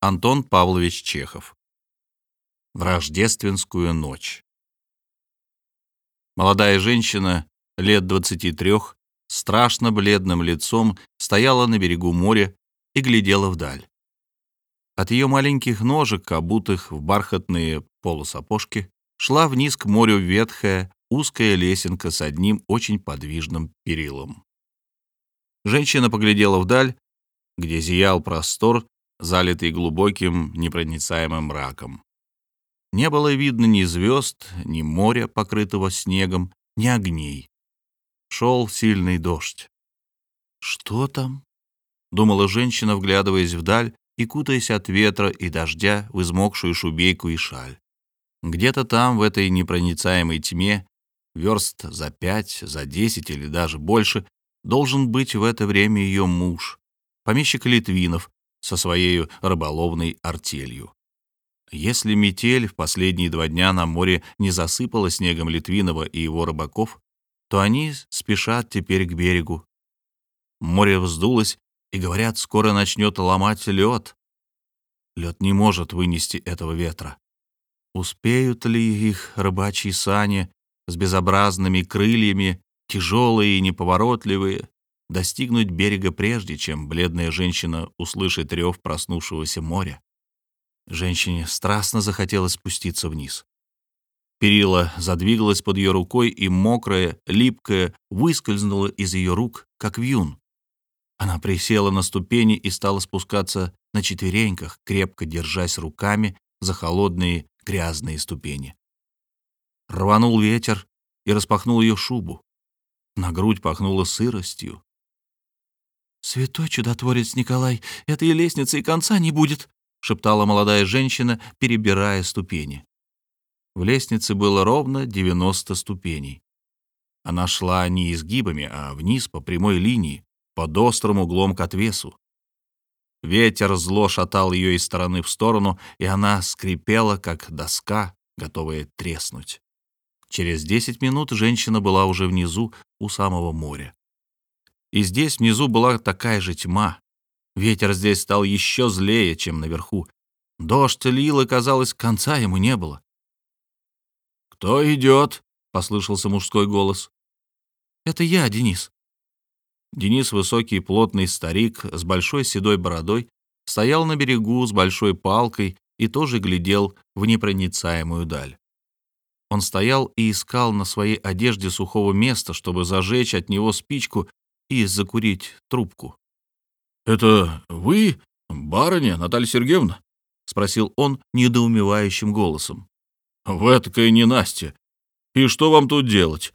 Антон Павлович Чехов. В рождественскую ночь. Молодая женщина, лет 23, страшно бледным лицом, стояла на берегу моря и глядела вдаль. От ее маленьких ножек, обутых в бархатные полусапожки, шла вниз к морю ветхая, узкая лесенка с одним очень подвижным перилом. Женщина поглядела вдаль, где зиял простор, залитый глубоким непроницаемым мраком. Не было видно ни звезд, ни моря, покрытого снегом, ни огней. Шел сильный дождь. «Что там?» — думала женщина, вглядываясь вдаль и кутаясь от ветра и дождя в измокшую шубейку и шаль. Где-то там, в этой непроницаемой тьме, верст за пять, за десять или даже больше, должен быть в это время ее муж, помещик Литвинов, со своей рыболовной артелью. Если метель в последние два дня на море не засыпала снегом Литвинова и его рыбаков, то они спешат теперь к берегу. Море вздулось, и, говорят, скоро начнет ломать лед. Лед не может вынести этого ветра. Успеют ли их рыбачьи сани с безобразными крыльями, тяжелые и неповоротливые, достигнуть берега прежде, чем бледная женщина услышит рев проснувшегося моря. Женщине страстно захотелось спуститься вниз. Перила задвигалась под ее рукой, и мокрая, липкая, выскользнула из ее рук, как вьюн. Она присела на ступени и стала спускаться на четвереньках, крепко держась руками за холодные грязные ступени. Рванул ветер и распахнул ее шубу. На грудь пахнуло сыростью. «Святой чудотворец Николай, этой лестницы и конца не будет», — шептала молодая женщина, перебирая ступени. В лестнице было ровно 90 ступеней. Она шла не изгибами, а вниз по прямой линии, под острым углом к отвесу. Ветер зло шатал ее из стороны в сторону, и она скрипела, как доска, готовая треснуть. Через десять минут женщина была уже внизу, у самого моря. И здесь внизу была такая же тьма. Ветер здесь стал еще злее, чем наверху. Дождь лил, и, казалось, конца ему не было. «Кто идет?» — послышался мужской голос. «Это я, Денис». Денис, высокий плотный старик с большой седой бородой, стоял на берегу с большой палкой и тоже глядел в непроницаемую даль. Он стоял и искал на своей одежде сухого места, чтобы зажечь от него спичку и закурить трубку. «Это вы, барыня Наталья Сергеевна?» — спросил он недоумевающим голосом. «В этакое ненастье. И что вам тут делать?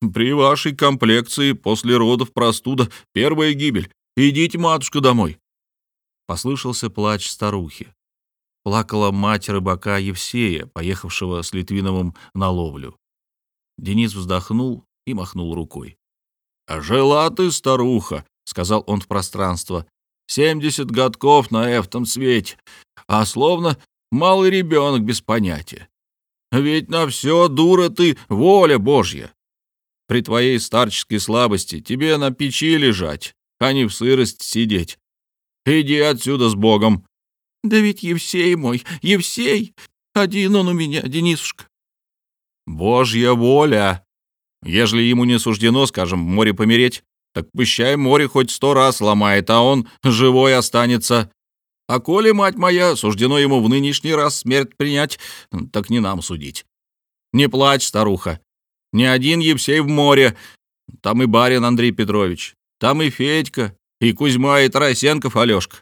При вашей комплекции после родов простуда — первая гибель. Идите, матушка, домой». Послышался плач старухи. Плакала мать рыбака Евсея, поехавшего с Литвиновым на ловлю. Денис вздохнул и махнул рукой. «Жила ты, старуха», — сказал он в пространство, — «семьдесят годков на этом свете, а словно малый ребенок без понятия. Ведь на все, дура ты, воля Божья. При твоей старческой слабости тебе на печи лежать, а не в сырость сидеть. Иди отсюда с Богом». «Да ведь Евсей мой, Евсей, один он у меня, Денисушка». «Божья воля», Ежели ему не суждено, скажем, в море помереть, так пущай море хоть сто раз ломает, а он живой останется. А коли, мать моя, суждено ему в нынешний раз смерть принять, так не нам судить. Не плачь, старуха. Ни один Евсей в море. Там и барин Андрей Петрович, там и Федька, и Кузьма, и Тарасенков Алешка.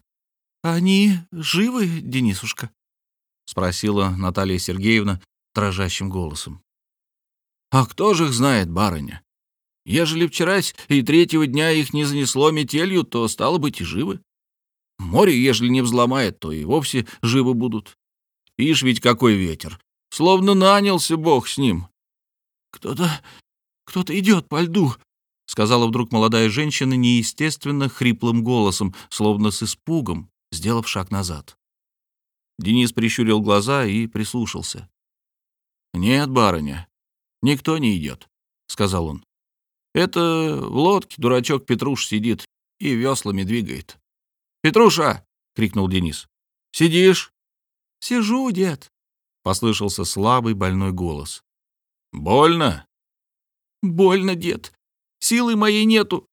«Они живы, Денисушка?» — спросила Наталья Сергеевна дрожащим голосом. А кто же их знает, барыня? Ежели вчерась и третьего дня их не занесло метелью, то, стало быть, и живы. Море, ежели не взломает, то и вовсе живы будут. Ишь ведь какой ветер! Словно нанялся Бог с ним. Кто-то... кто-то идет по льду, — сказала вдруг молодая женщина неестественно хриплым голосом, словно с испугом, сделав шаг назад. Денис прищурил глаза и прислушался. «Нет, барыня, «Никто не идет», — сказал он. «Это в лодке дурачок Петруш сидит и веслами двигает». «Петруша!» — крикнул Денис. Сидишь?» «Сижу, дед», — послышался слабый больной голос. «Больно?» «Больно, дед. Силы моей нету».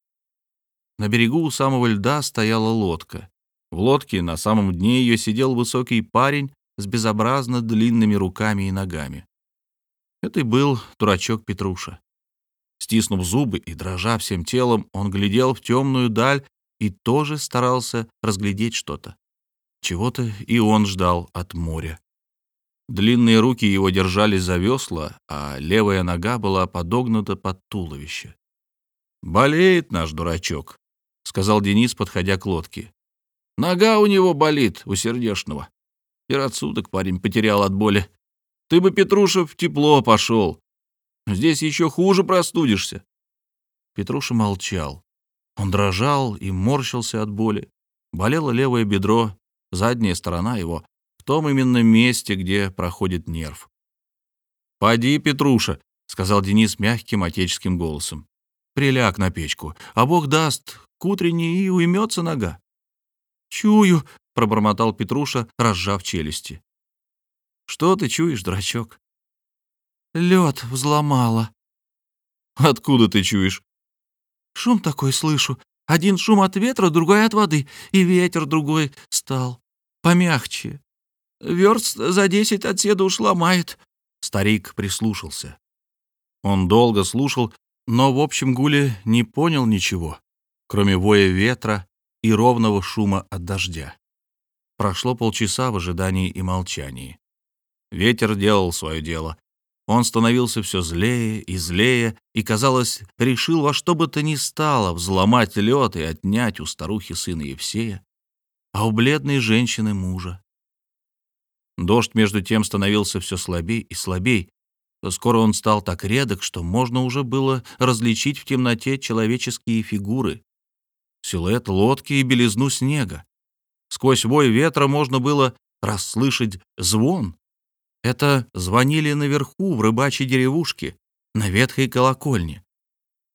На берегу у самого льда стояла лодка. В лодке на самом дне ее сидел высокий парень с безобразно длинными руками и ногами. Это и был дурачок Петруша. Стиснув зубы и дрожа всем телом, он глядел в темную даль и тоже старался разглядеть что-то. Чего-то и он ждал от моря. Длинные руки его держались за весла, а левая нога была подогнута под туловище. «Болеет наш дурачок», — сказал Денис, подходя к лодке. «Нога у него болит, у сердешного. И рассудок парень потерял от боли. Ты бы, Петруша, в тепло пошел. Здесь еще хуже простудишься». Петруша молчал. Он дрожал и морщился от боли. Болело левое бедро, задняя сторона его, в том именно месте, где проходит нерв. «Поди, Петруша», — сказал Денис мягким отеческим голосом. «Приляг на печку, а Бог даст, к утренней и уймется нога». «Чую», — пробормотал Петруша, разжав челюсти. «Что ты чуешь, дурачок?» «Лед взломало». «Откуда ты чуешь?» «Шум такой слышу. Один шум от ветра, другой от воды, и ветер другой стал. Помягче. Верст за десять от седа уж ломает». Старик прислушался. Он долго слушал, но в общем гуле не понял ничего, кроме воя ветра и ровного шума от дождя. Прошло полчаса в ожидании и молчании. Ветер делал свое дело. Он становился все злее и злее, и, казалось, решил во что бы то ни стало взломать лед и отнять у старухи сына Евсея, а у бледной женщины мужа. Дождь между тем становился все слабей и слабей. Скоро он стал так редок, что можно уже было различить в темноте человеческие фигуры, силуэт лодки и белизну снега. Сквозь вой ветра можно было расслышать звон. Это звонили наверху, в рыбачьей деревушке, на ветхой колокольне.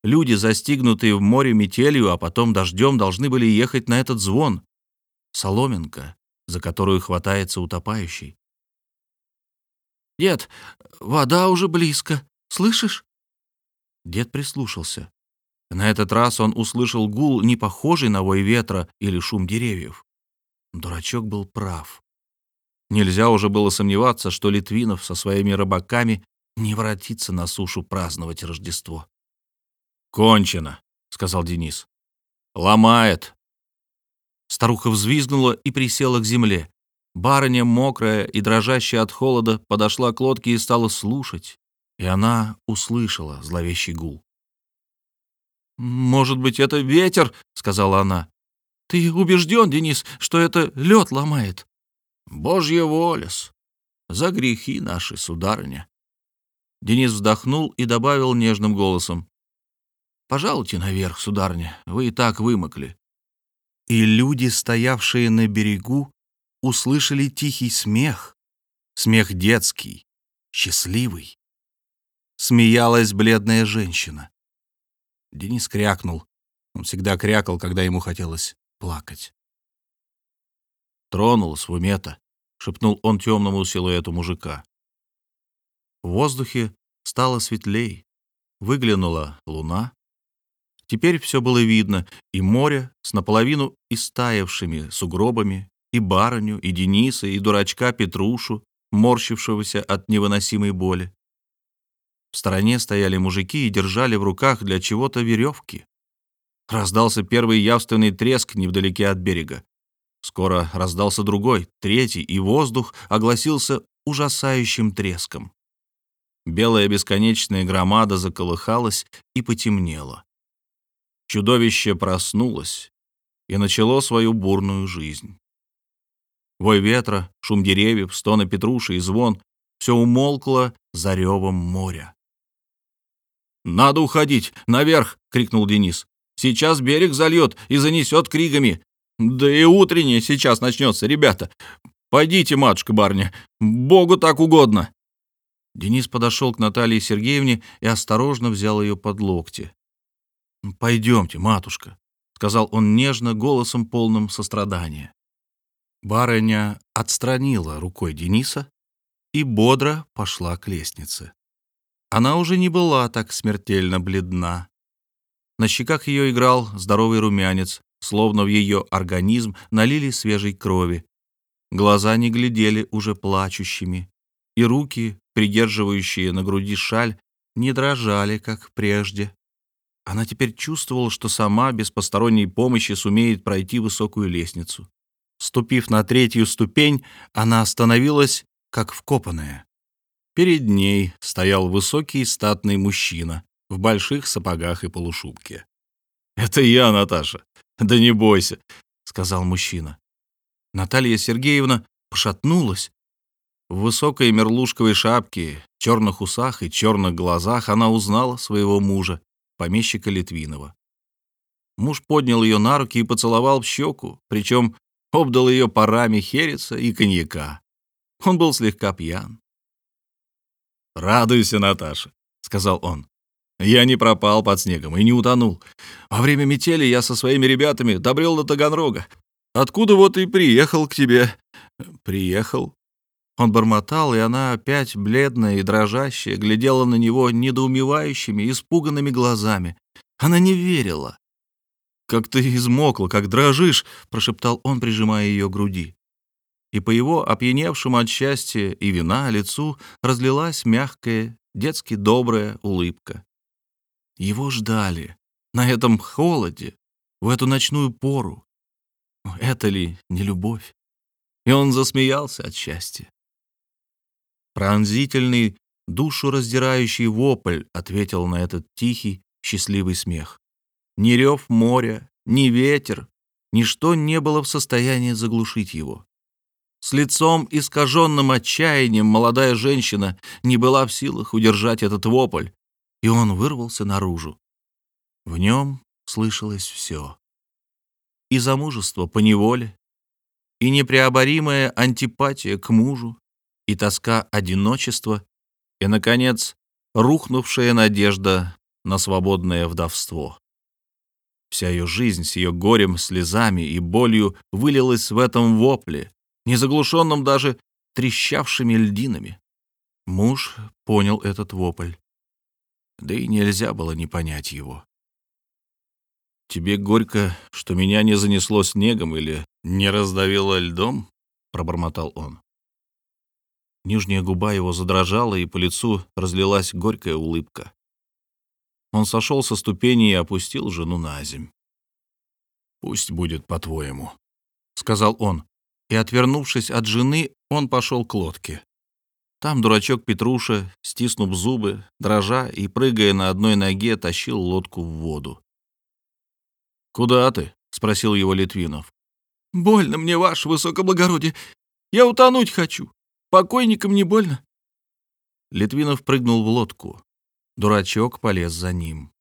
Люди, застигнутые в море метелью, а потом дождем, должны были ехать на этот звон. Соломинка, за которую хватается утопающий. «Дед, вода уже близко. Слышишь?» Дед прислушался. На этот раз он услышал гул, не похожий на вой ветра или шум деревьев. Дурачок был прав. Нельзя уже было сомневаться, что Литвинов со своими рыбаками не воротится на сушу праздновать Рождество. «Кончено», — сказал Денис. «Ломает». Старуха взвизгнула и присела к земле. Барыня, мокрая и дрожащая от холода, подошла к лодке и стала слушать, и она услышала зловещий гул. «Может быть, это ветер?» — сказала она. «Ты убежден, Денис, что это лед ломает?» «Божья воля-с! За грехи наши, сударыня!» Денис вздохнул и добавил нежным голосом. «Пожалуйте наверх, сударыня, вы и так вымокли». И люди, стоявшие на берегу, услышали тихий смех, смех детский, счастливый. Смеялась бледная женщина. Денис крякнул. Он всегда крякал, когда ему хотелось плакать. «Тронулась в уме-то», — шепнул он темному силуэту мужика. В воздухе стало светлей. Выглянула луна. Теперь все было видно, и море с наполовину истаявшими сугробами, и барыню, и Дениса, и дурачка Петрушу, морщившегося от невыносимой боли. В стороне стояли мужики и держали в руках для чего-то веревки. Раздался первый явственный треск невдалеке от берега. Скоро раздался другой, третий, и воздух огласился ужасающим треском. Белая бесконечная громада заколыхалась и потемнела. Чудовище проснулось и начало свою бурную жизнь. Вой ветра, шум деревьев, стоны Петруши и звон — все умолкло за ревом моря. «Надо уходить! Наверх!» — крикнул Денис. «Сейчас берег зальет и занесет кригами. Да и утреннее сейчас начнется, ребята. Пойдите, матушка-барня, Богу так угодно!» Денис подошел к Наталье Сергеевне и осторожно взял ее под локти. «Пойдемте, матушка», — сказал он нежно, голосом полным сострадания. Барыня отстранила рукой Дениса и бодро пошла к лестнице. Она уже не была так смертельно бледна. На щеках ее играл здоровый румянец, словно в ее организм налили свежей крови. Глаза не глядели уже плачущими, и руки, придерживающие на груди шаль, не дрожали, как прежде. Она теперь чувствовала, что сама без посторонней помощи сумеет пройти высокую лестницу. Ступив на третью ступень, она остановилась, как вкопанная. Перед ней стоял высокий статный мужчина в больших сапогах и полушубке. «Это я, Наташа. Да не бойся», — сказал мужчина. Наталья Сергеевна пошатнулась. В высокой мерлушковой шапке, черных усах и черных глазах она узнала своего мужа, помещика Литвинова. Муж поднял ее на руки и поцеловал в щеку, причем обдал ее парами хереса и коньяка. Он был слегка пьян. «Радуйся, Наташа», — сказал он. «Я не пропал под снегом и не утонул. Во время метели я со своими ребятами добрел до Таганрога. Откуда вот и приехал к тебе». «Приехал». Он бормотал, и она опять, бледная и дрожащая, глядела на него недоумевающими, испуганными глазами. Она не верила. «Как ты измокла, как дрожишь!» — прошептал он, прижимая ее к груди и по его опьяневшему от счастья и вина лицу разлилась мягкая, детски добрая улыбка. Его ждали на этом холоде, в эту ночную пору. Это ли не любовь? И он засмеялся от счастья. Пронзительный, душу раздирающий вопль ответил на этот тихий, счастливый смех. Ни рев моря, ни ветер, ничто не было в состоянии заглушить его. С лицом искаженным отчаянием молодая женщина не была в силах удержать этот вопль, и он вырвался наружу. В нем слышалось все. И замужество по неволе, и непреоборимая антипатия к мужу, и тоска одиночества, и, наконец, рухнувшая надежда на свободное вдовство. Вся ее жизнь с ее горем, слезами и болью вылилась в этом вопле, не заглушенном даже трещавшими льдинами. Муж понял этот вопль. Да и нельзя было не понять его. «Тебе горько, что меня не занесло снегом или не раздавило льдом?» — пробормотал он. Нижняя губа его задрожала, и по лицу разлилась горькая улыбка. Он сошел со ступени и опустил жену на земь. «Пусть будет по-твоему», — сказал он и, отвернувшись от жены, он пошел к лодке. Там дурачок Петруша, стиснув зубы, дрожа и прыгая на одной ноге, тащил лодку в воду. «Куда ты?» — спросил его Литвинов. «Больно мне, ваше высокоблагородие. Я утонуть хочу. Покойникам не больно?» Литвинов прыгнул в лодку. Дурачок полез за ним.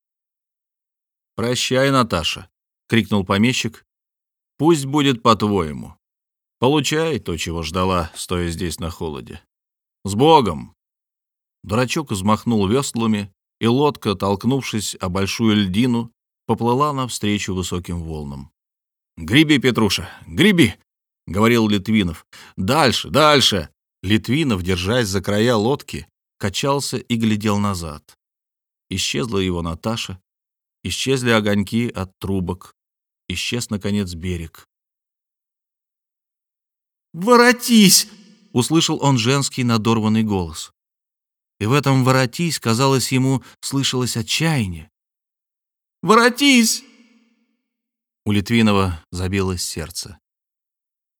«Прощай, Наташа!» — крикнул помещик. «Пусть будет по-твоему. Получай то, чего ждала, стоя здесь на холоде. С Богом!» Дурачок взмахнул веслами, и лодка, толкнувшись о большую льдину, поплыла навстречу высоким волнам. «Греби, Петруша, греби!» — говорил Литвинов. «Дальше, дальше!» Литвинов, держась за края лодки, качался и глядел назад. Исчезла его Наташа, исчезли огоньки от трубок, исчез, наконец, берег. «Воротись!» — услышал он женский надорванный голос. И в этом «воротись», казалось ему, слышалось отчаяние. «Воротись!» У Литвинова забилось сердце.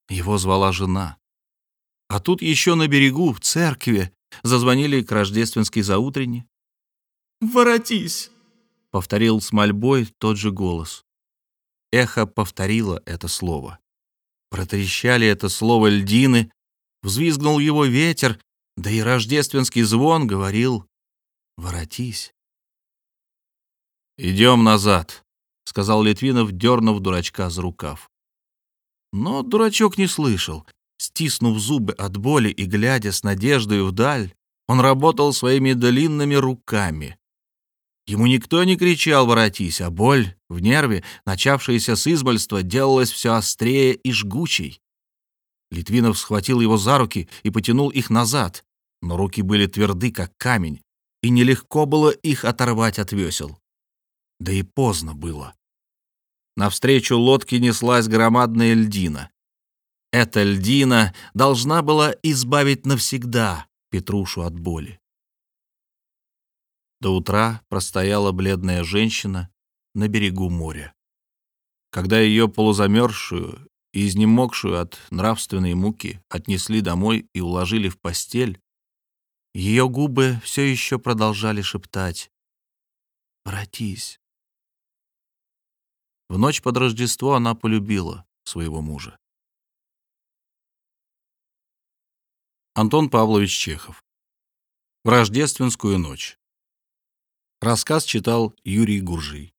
Его звала жена. А тут еще на берегу, в церкви, зазвонили к рождественской заутрене. «Воротись!» — повторил с мольбой тот же голос. Эхо повторило это слово. Протрещали это слово льдины, взвизгнул его ветер, да и рождественский звон говорил «Воротись». «Идем назад», — сказал Литвинов, дернув дурачка за рукав. Но дурачок не слышал. Стиснув зубы от боли и глядя с надеждой вдаль, он работал своими длинными руками. Ему никто не кричал «воротись», а боль в нерве, начавшаяся с измольства, делалась все острее и жгучей. Литвинов схватил его за руки и потянул их назад, но руки были тверды, как камень, и нелегко было их оторвать от весел. Да и поздно было. Навстречу лодке неслась громадная льдина. Эта льдина должна была избавить навсегда Петрушу от боли. До утра простояла бледная женщина на берегу моря. Когда ее полузамерзшую и изнемогшую от нравственной муки отнесли домой и уложили в постель, ее губы все еще продолжали шептать «Воротись». В ночь под Рождество она полюбила своего мужа. Антон Павлович Чехов. В рождественскую ночь. Рассказ читал Юрий Гуржий.